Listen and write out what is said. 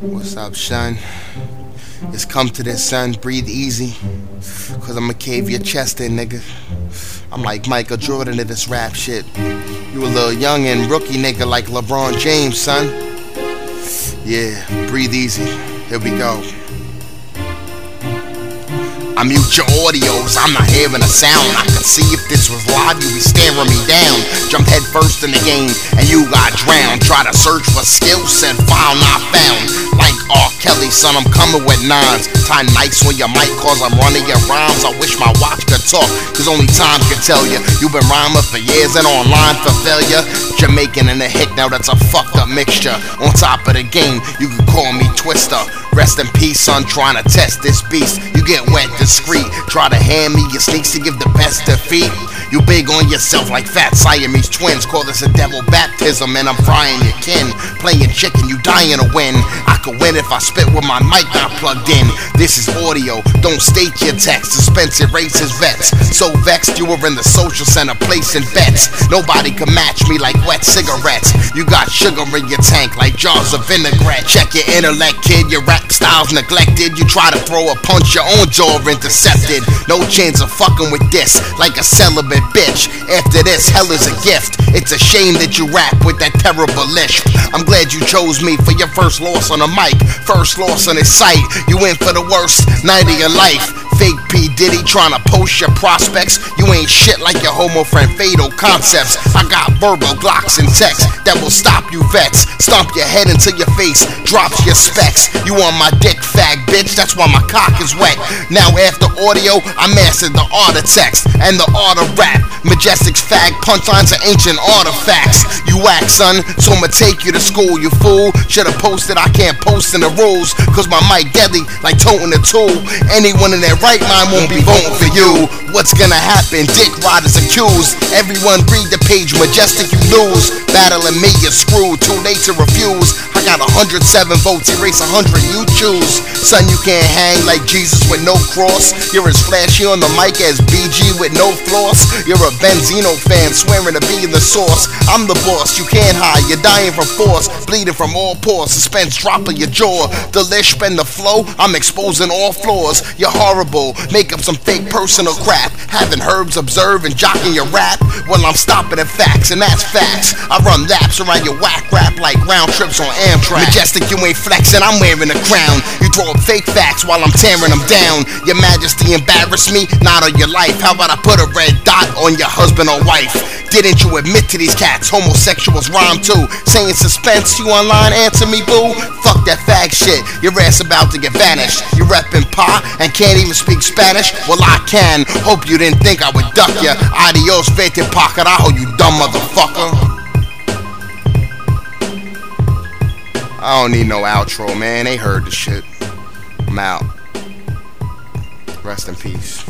What's up, son? Just come to this, son. Breathe easy. Cause I'ma cave your chest in, nigga. I'm like Michael Jordan to this rap shit. You a little young and rookie nigga like LeBron James, son. Yeah, breathe easy. Here we go. I mute your audios, I'm not hearing a sound. I can see if this was live, you'd be staring me down. Jump head first in the game, and you got drowned. Try to search for skill said file not found. Son, I'm coming with nines. Tie nice when your mic, cause I'm running your rhymes. I wish my watch could talk, cause only time can tell you. You've been rhyming for years and online for failure. Jamaican and a hick, now that's a fucked up mixture. On top of the game, you can call me Twister. Rest in peace, son, trying to test this beast. You get wet discreet. Try to hand me your sneaks to give the best defeat. You big on yourself like fat Siamese twins. Call this a devil baptism, and I'm frying your kin. Playing chicken, you dying to win. I could win if I spit with my mic not plugged in. This is audio, don't state your text. SusPenZe erases vets. So vexed, you were in the social center placing bets. Nobody can match me like wet cigarettes. You got sugar in your tank like jars of vinaigrette. Check your intellect, kid. Your rap style's neglected. You try to throw a punch, your own jaw intercepted. No chance of fucking with this like a celibate bitch. After this, hell is a gift. It's a shame that you rap with that terrible lisp. I'm glad you chose me for your first loss on a mic, first loss on his site. You went for the worst night of your life. Fake P. Diddy trying to post your prospects. You ain't shit like your homo friend Fatal Concepts. I got verbal glocks and texts that will stop you vets. Stomp your head into your face, drops your specs. You on my dick, fag bitch. That's why my cock is wet. Now after audio, I mastered the art of text and the art of rap. Majestic's fag punchlines are ancient artifacts. You whack, son, so I'ma take you to school, you fool. Should've posted, I can't post in the rules. Cause my mic deadly like toting a tool. Anyone in their right mind won't be voting for you. What's gonna happen? Dick riders accused. Everyone read the page, majestic you lose. Battling me, you're screwed. Too late to refuse. I got 107 votes, erase 100, you choose. Son, you can't hang like Jesus with no cross. You're as flashy on the mic as BG with no floss. You're a Benzino fan, swearing to be the source. I'm the boss, you can't hide. You're dying from force, bleeding from all pores. SusPenZe dropping your jaw. The lisp and the flow, I'm exposing all flaws. You're horrible, make up some fake personal crap. Having herbs observe and jocking your rap. Well, I'm stopping at facts, and that's facts. I run laps around your whack rap like round trips on Amtrak. Majestic, you ain't flexing, I'm wearing a crown. You throw up fake facts while I'm tearing them down. Your majesty embarrass me, not on your life. How about I put a red dot on your husband or wife? Didn't you admit to these cats? Homosexuals rhyme too. Saying suspense, you online, answer me, boo. Fuck that fag shit, your ass about to get vanished. You reppin' pa and can't even speak Spanish? Well, I can. Hope you didn't think I would duck ya. Adios, vete pa carajo, you dumb motherfucker. I don't need no outro, man. They heard the shit. I'm out. Rest in peace.